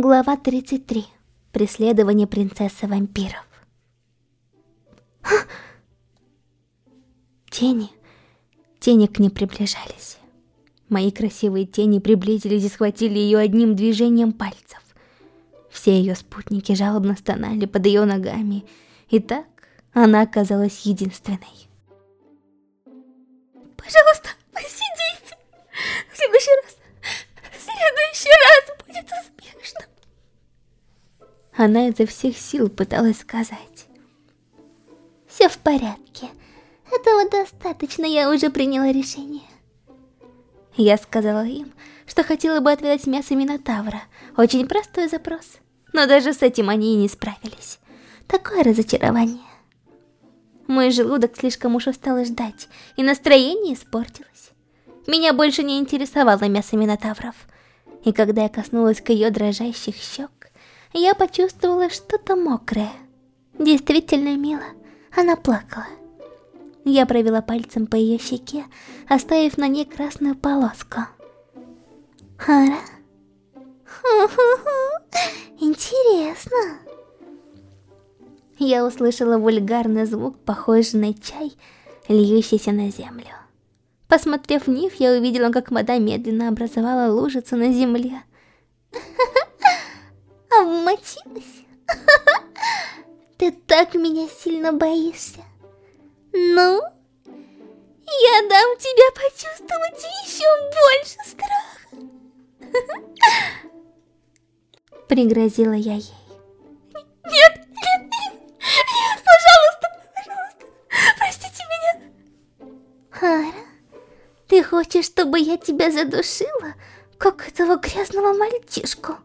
Глава 33. Преследование принцессы вампиров. Тени. Тени к ней приближались. Мои красивые тени приблизились и схватили ее одним движением пальцев. Все ее спутники жалобно стонали под ее ногами, и так она оказалась единственной. Пожалуйста, посидите. В следующий раз, в следующий раз будет успешно. Она изо всех сил пыталась сказать. Все в порядке. Этого достаточно, я уже приняла решение. Я сказала им, что хотела бы отведать мясо Минотавра. Очень простой запрос. Но даже с этим они и не справились. Такое разочарование. Мой желудок слишком уж устал ждать, и настроение испортилось. Меня больше не интересовало мясо Минотавров. И когда я коснулась к ее дрожащих щек, я почувствовала что-то мокрое. Действительно мило. Она плакала. Я провела пальцем по ее щеке, оставив на ней красную полоску. Ара? Интересно. Я услышала вульгарный звук, похожий на чай, льющийся на землю. Посмотрев вниз, я увидела, как вода медленно образовала лужицу на земле. Обмочилась? Ты так меня сильно боишься. Ну, я дам тебе почувствовать еще больше страха. Пригрозила я ей. Нет, нет, нет, нет, пожалуйста, пожалуйста, простите меня. Хара, ты хочешь, чтобы я тебя задушила, как этого грязного мальчишку?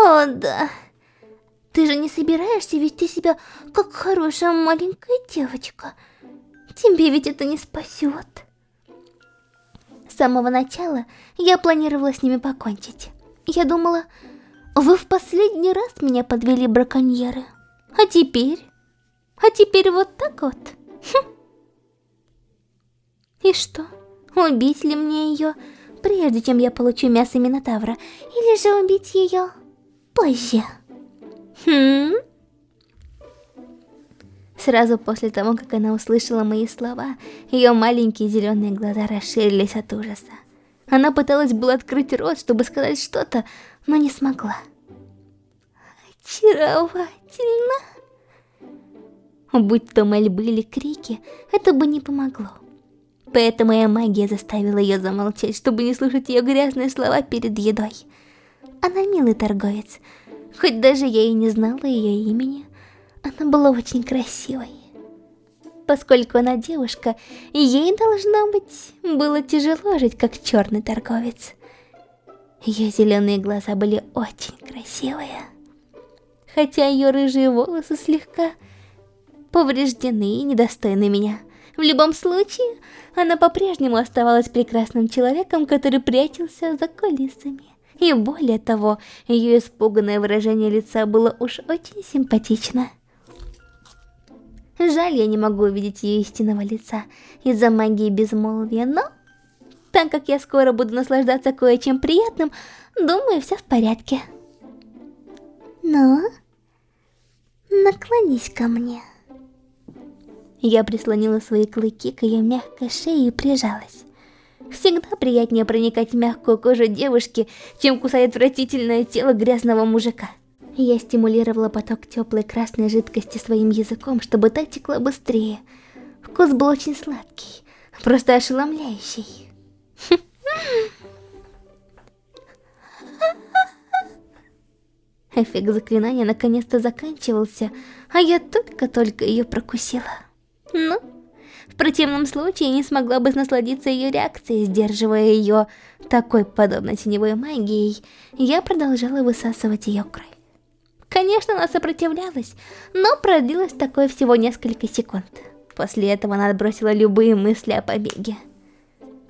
О, да. Ты же не собираешься вести себя как хорошая маленькая девочка. Тебе ведь это не спасет. С самого начала я планировала с ними покончить. Я думала, вы в последний раз меня подвели браконьеры. А теперь? А теперь вот так вот. Хм. И что? Убить ли мне ее, прежде чем я получу мясо Минотавра? Или же убить ее позже? Хм? Сразу после того, как она услышала мои слова, ее маленькие зеленые глаза расширились от ужаса. Она пыталась было открыть рот, чтобы сказать что-то, но не смогла. Очаровательно. Будь то мольбы или крики, это бы не помогло. Поэтому моя магия заставила ее замолчать, чтобы не слушать ее грязные слова перед едой. Она милый торговец, Хоть даже я и не знала ее имени, она была очень красивой. Поскольку она девушка, ей, должно быть, было тяжело жить как черный торговец. Ее зеленые глаза были очень красивые. Хотя ее рыжие волосы слегка повреждены и недостойны меня. В любом случае, она по-прежнему оставалась прекрасным человеком, который прятался за кулисами. И более того, ее испуганное выражение лица было уж очень симпатично. Жаль, я не могу увидеть ее истинного лица из-за магии безмолвия, но... Так как я скоро буду наслаждаться кое-чем приятным, думаю, все в порядке. Ну, наклонись ко мне. Я прислонила свои клыки к ее мягкой шее и прижалась. Всегда приятнее проникать в мягкую кожу девушки, чем кусать отвратительное тело грязного мужика. Я стимулировала поток теплой красной жидкости своим языком, чтобы та текла быстрее. Вкус был очень сладкий, просто ошеломляющий. Эффект заклинания наконец-то заканчивался, а я только-только ее прокусила. Ну... В противном случае не смогла бы насладиться ее реакцией, сдерживая ее такой подобно теневой магией. Я продолжала высасывать ее кровь. Конечно, она сопротивлялась, но продлилось такое всего несколько секунд. После этого она отбросила любые мысли о побеге.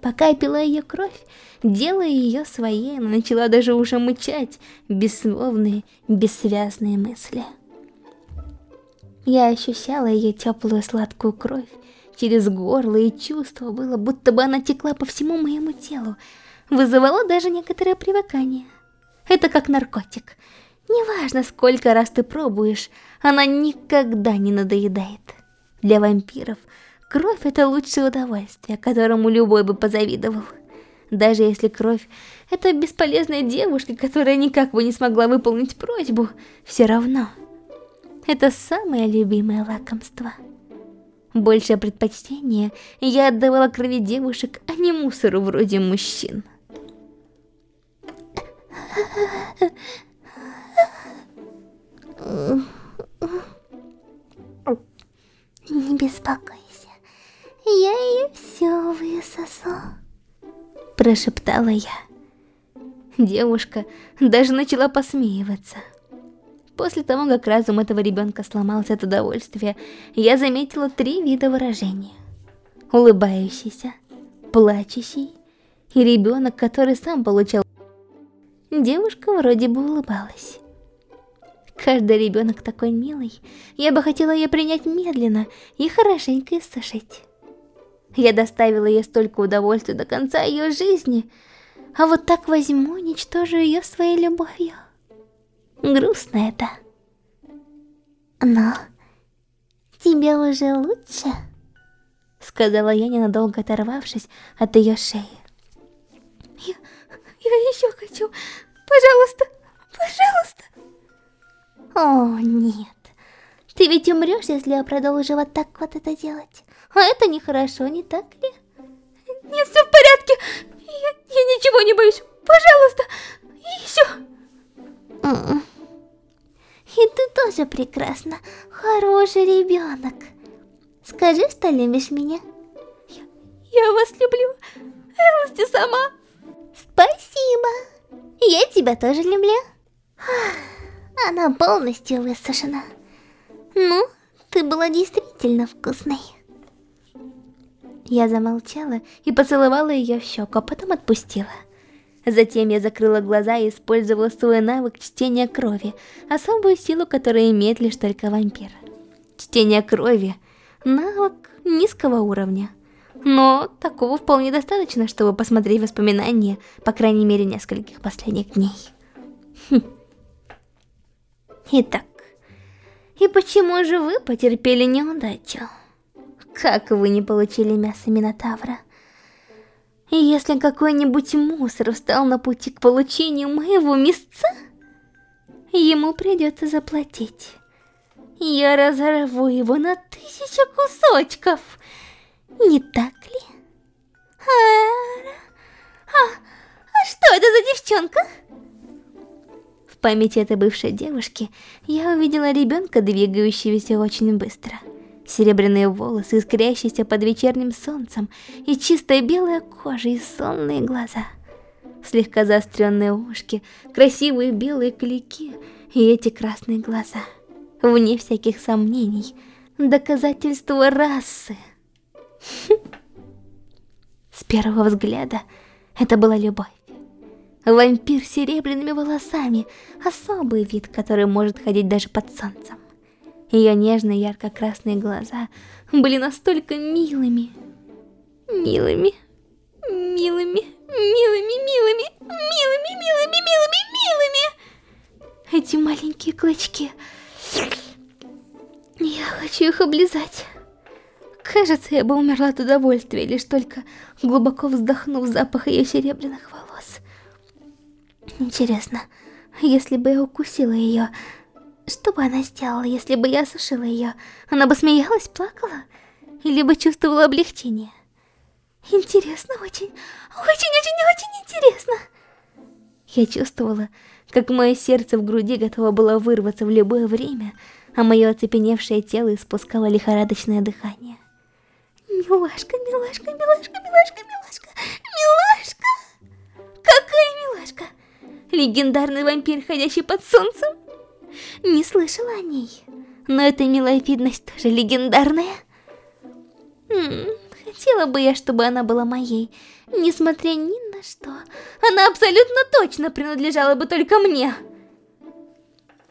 Пока я пила ее кровь, делая ее своей, она начала даже уже мычать бессловные, бессвязные мысли. Я ощущала ее теплую сладкую кровь, через горло, и чувство было, будто бы она текла по всему моему телу. вызывало даже некоторое привыкание. Это как наркотик. Неважно, сколько раз ты пробуешь, она никогда не надоедает. Для вампиров кровь это лучшее удовольствие, которому любой бы позавидовал. Даже если кровь — это бесполезная девушка, которая никак бы не смогла выполнить просьбу, все равно. Это самое любимое лакомство. Большее предпочтение я отдавала крови девушек, а не мусору вроде мужчин. Не беспокойся, я ее все высосу. Прошептала я. Девушка даже начала посмеиваться. После того, как разум этого ребенка сломался от удовольствия, я заметила три вида выражения. Улыбающийся, плачущий и ребенок, который сам получал. Девушка вроде бы улыбалась. Каждый ребенок такой милый, я бы хотела ее принять медленно и хорошенько иссушить. Я доставила ей столько удовольствия до конца ее жизни, а вот так возьму, уничтожу ее своей любовью. Грустно это. Но тебе уже лучше? Сказала я, ненадолго оторвавшись от ее шеи. Я, я еще хочу. Пожалуйста, пожалуйста. О, нет. Ты ведь умрешь, если я продолжу вот так вот это делать. А это нехорошо, не так ли? Нет, все в порядке. Я, я ничего не боюсь. Пожалуйста, еще. И ты тоже прекрасна. Хороший ребенок. Скажи, что любишь меня. Я, я вас люблю. Элсти сама. Спасибо. Я тебя тоже люблю. Она полностью высушена. Ну, ты была действительно вкусной. Я замолчала и поцеловала ее в щеку, а потом отпустила. Затем я закрыла глаза и использовала свой навык чтения крови, особую силу, которую имеет лишь только вампир. Чтение крови – навык низкого уровня. Но такого вполне достаточно, чтобы посмотреть воспоминания, по крайней мере, нескольких последних дней. Хм. Итак, и почему же вы потерпели неудачу? Как вы не получили мясо Минотавра? Если какой-нибудь мусор встал на пути к получению моего мясца, ему придется заплатить. Я разорву его на тысячу кусочков. Не так ли? А, а, а что это за девчонка? В памяти этой бывшей девушки я увидела ребенка, двигающегося очень быстро серебряные волосы, искрящиеся под вечерним солнцем, и чистая белая кожа и сонные глаза. Слегка заостренные ушки, красивые белые клыки и эти красные глаза. Вне всяких сомнений, доказательство расы. С первого взгляда это была любовь. Вампир с серебряными волосами, особый вид, который может ходить даже под солнцем. Ее нежные ярко-красные глаза были настолько милыми. Милыми. Милыми. Милыми, милыми. Милыми, милыми, милыми, милыми. Эти маленькие клочки. Я хочу их облизать. Кажется, я бы умерла от удовольствия, лишь только глубоко вздохнув запах ее серебряных волос. Интересно, если бы я укусила ее, что бы она сделала, если бы я осушила ее? Она бы смеялась, плакала? Или бы чувствовала облегчение? Интересно, очень, очень-очень-очень интересно. Я чувствовала, как мое сердце в груди готово было вырваться в любое время, а мое оцепеневшее тело испускало лихорадочное дыхание. Милашка, милашка, милашка, милашка, милашка, милашка! Какая милашка! Легендарный вампир, ходящий под солнцем? Не слышала о ней. Но эта миловидность тоже легендарная. М хотела бы я, чтобы она была моей, несмотря ни на что. Она абсолютно точно принадлежала бы только мне.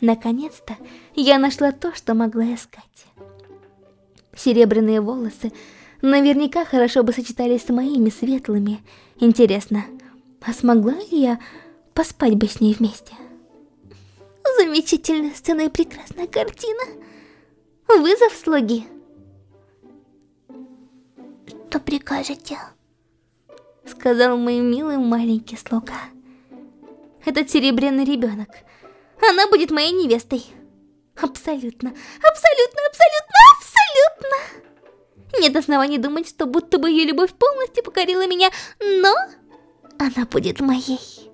Наконец-то я нашла то, что могла искать. Серебряные волосы наверняка хорошо бы сочетались с моими светлыми. Интересно, А смогла ли я поспать бы с ней вместе? Замечательная сцена и прекрасная картина. Вызов слуги. Что прикажете? Сказал мой милый маленький слуга. Этот серебряный ребенок. Она будет моей невестой. Абсолютно, абсолютно, абсолютно, абсолютно. Нет оснований думать, что будто бы ее любовь полностью покорила меня, но она будет моей.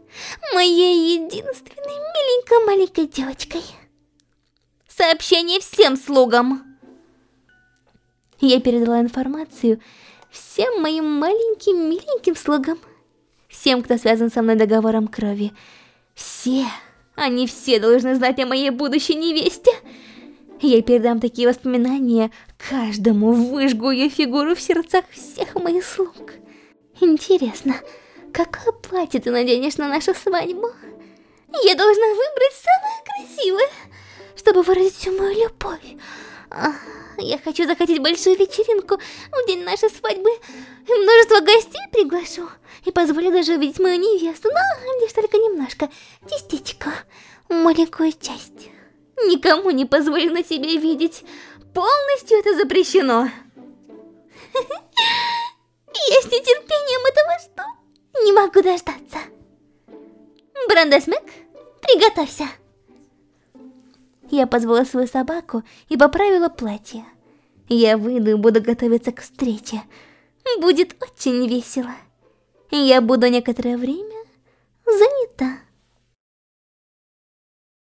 Моей единственной миленькой маленькой девочкой. Сообщение всем слугам. Я передала информацию всем моим маленьким миленьким слугам. Всем, кто связан со мной договором крови. Все, они все должны знать о моей будущей невесте. Я передам такие воспоминания каждому, выжгу ее фигуру в сердцах всех моих слуг. Интересно, какое платье ты наденешь на нашу свадьбу? Я должна выбрать самое красивое, чтобы выразить всю мою любовь. Я хочу захотеть большую вечеринку в день нашей свадьбы. И множество гостей приглашу. И позволю даже увидеть мою невесту, но лишь только немножко, частичку, маленькую часть. Никому не позволю на себе видеть. Полностью это запрещено. Я с могу дождаться. Брандесмек, приготовься. Я позвала свою собаку и поправила платье. Я выйду и буду готовиться к встрече. Будет очень весело. Я буду некоторое время занята.